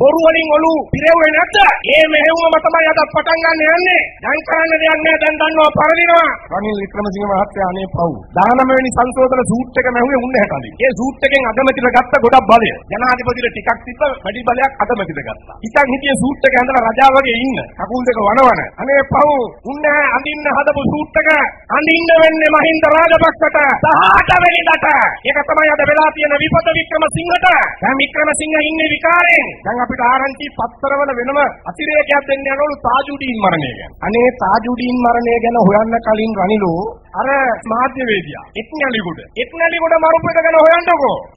බොරු වලින් ඔලු පිරෙව්වේ නැද්ද? ඒ මෙහෙයුමම තමයි අද පටන් ගන්න යන්නේ. දැන් කරන්න දෙයක් නෑ දැන් දන්නවා පරදිනවා. රනිල් වික්‍රමසිංහ මහත්තයා අනේ පව් 19 වෙනි සංශෝධන සූට් එක මැහුවේ උන්නේ හැටලින් ඒ සූට් එකෙන් අගමැතිට ගත්ත ගොඩක් බලය ජනාධිපතිට ටිකක් තිබ්බ වැඩි බලයක් අගමැතිට ගත්තා හිතන් හිටියේ සූට් එක ඇඳලා රජා වගේ ඉන්න කකුල් දෙක වනවන අනේ පව් උන්නේ අඳින්න හදපු සූට් එක අඳින්න වෙන්නේ මහින්ද රාජපක්ෂට 18 වෙනිදාට. ඒක තමයි අද වෙලා තියෙන විපත වික්‍රමසිංහට. දැන් වික්‍රමසිංහ ඉන්නේ විකාරයෙන්. දැන් අපිට ආරංචි පත්තරවල වෙනම අතිරේකයක් දෙන්න යනවලු තාජුඩීන් මරණය ගැන. අනේ තාජුඩීන් මරණය ගැන හොයන්න කලින් රනිලෝ අර මාධ්‍යවේදියා එක්නැලිගොඩ එක්නැලිගොඩ මරුපෙට ගැන හොයන්නකෝ.